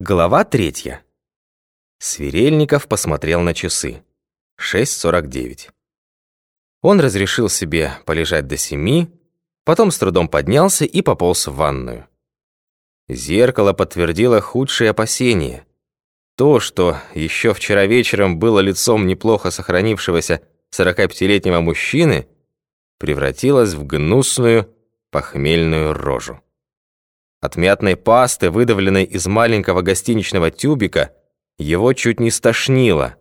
Глава третья. Сверельников посмотрел на часы. 6.49. Он разрешил себе полежать до семи, потом с трудом поднялся и пополз в ванную. Зеркало подтвердило худшие опасения. То, что еще вчера вечером было лицом неплохо сохранившегося 45-летнего мужчины, превратилось в гнусную похмельную рожу. От мятной пасты, выдавленной из маленького гостиничного тюбика, его чуть не стошнило.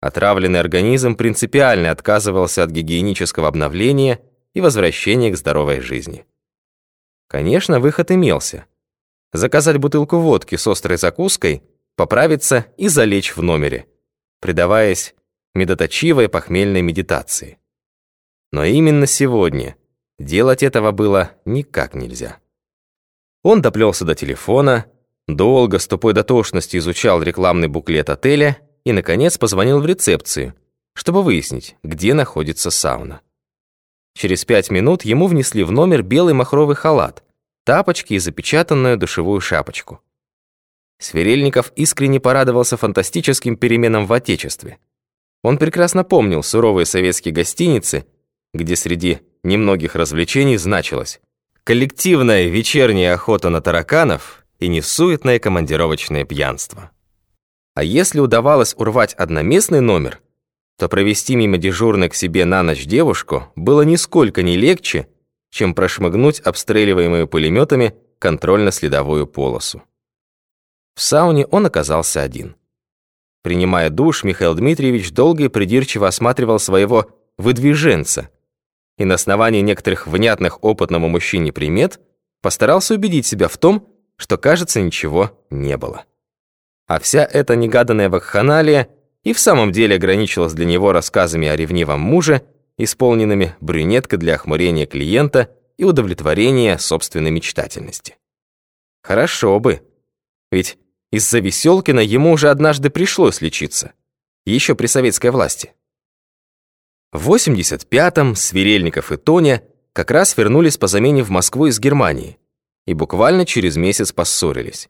Отравленный организм принципиально отказывался от гигиенического обновления и возвращения к здоровой жизни. Конечно, выход имелся. Заказать бутылку водки с острой закуской, поправиться и залечь в номере, предаваясь медоточивой похмельной медитации. Но именно сегодня делать этого было никак нельзя. Он доплелся до телефона, долго с тупой дотошностью изучал рекламный буклет отеля и, наконец, позвонил в рецепцию, чтобы выяснить, где находится сауна. Через пять минут ему внесли в номер белый махровый халат, тапочки и запечатанную душевую шапочку. Сверельников искренне порадовался фантастическим переменам в Отечестве. Он прекрасно помнил суровые советские гостиницы, где среди немногих развлечений значилось коллективная вечерняя охота на тараканов и несуетное командировочное пьянство. А если удавалось урвать одноместный номер, то провести мимо дежурной к себе на ночь девушку было нисколько не легче, чем прошмыгнуть обстреливаемую пулеметами контрольно-следовую полосу. В сауне он оказался один. Принимая душ, Михаил Дмитриевич долго и придирчиво осматривал своего выдвиженца – и на основании некоторых внятных опытному мужчине примет постарался убедить себя в том, что, кажется, ничего не было. А вся эта негаданная вакханалия и в самом деле ограничилась для него рассказами о ревнивом муже, исполненными брюнеткой для охмурения клиента и удовлетворения собственной мечтательности. Хорошо бы, ведь из-за Веселкина ему уже однажды пришлось лечиться, еще при советской власти. В 85-м Сверельников и Тоня как раз вернулись по замене в Москву из Германии и буквально через месяц поссорились.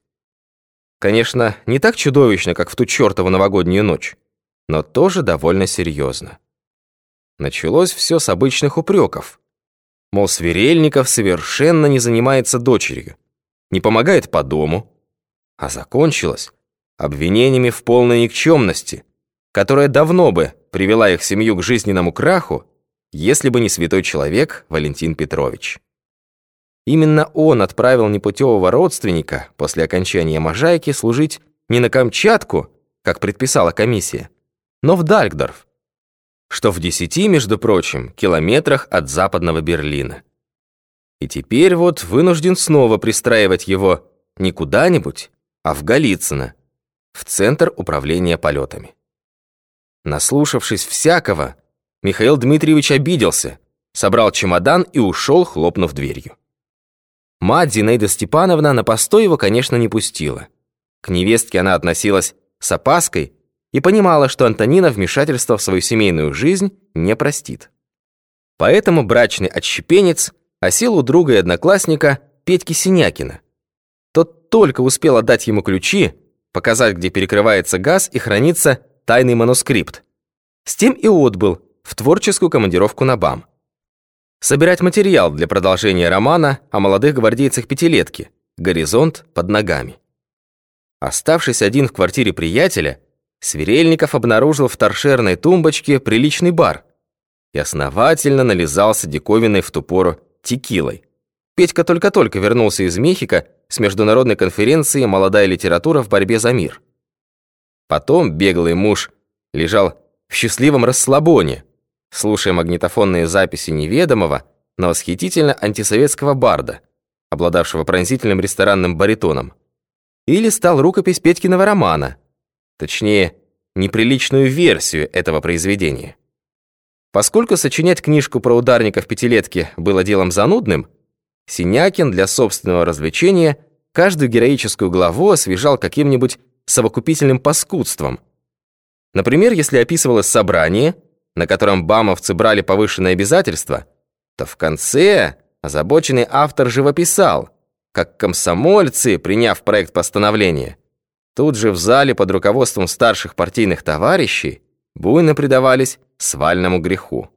Конечно, не так чудовищно, как в ту чертову новогоднюю ночь, но тоже довольно серьезно. Началось все с обычных упреков. Мол, Сверельников совершенно не занимается дочерью, не помогает по дому, а закончилось обвинениями в полной никчемности, которая давно бы привела их семью к жизненному краху, если бы не святой человек Валентин Петрович. Именно он отправил непутевого родственника после окончания Можайки служить не на Камчатку, как предписала комиссия, но в Дальгдорф, что в десяти, между прочим, километрах от западного Берлина. И теперь вот вынужден снова пристраивать его не куда-нибудь, а в Голицыно, в Центр управления полетами. Наслушавшись всякого, Михаил Дмитриевич обиделся, собрал чемодан и ушел, хлопнув дверью. Мать Зинаида Степановна на постой его, конечно, не пустила. К невестке она относилась с опаской и понимала, что Антонина вмешательство в свою семейную жизнь не простит. Поэтому брачный отщепенец осел у друга и одноклассника Петьки Синякина. Тот только успел отдать ему ключи, показать, где перекрывается газ и хранится тайный манускрипт. С тем и отбыл в творческую командировку на БАМ. Собирать материал для продолжения романа о молодых гвардейцах пятилетки «Горизонт под ногами». Оставшись один в квартире приятеля, Сверельников обнаружил в торшерной тумбочке приличный бар и основательно нализался диковиной в ту пору текилой. Петька только-только вернулся из Мехико с международной конференции «Молодая литература в борьбе за мир». Потом беглый муж лежал в счастливом расслабоне, слушая магнитофонные записи неведомого, но восхитительно антисоветского барда, обладавшего пронзительным ресторанным баритоном. Или стал рукопись Петькиного романа, точнее, неприличную версию этого произведения. Поскольку сочинять книжку про ударников пятилетки было делом занудным, Синякин для собственного развлечения каждую героическую главу освежал каким-нибудь совокупительным паскудством. Например, если описывалось собрание, на котором бамовцы брали повышенные обязательства, то в конце озабоченный автор живописал, как комсомольцы, приняв проект постановления, Тут же в зале под руководством старших партийных товарищей буйно предавались свальному греху.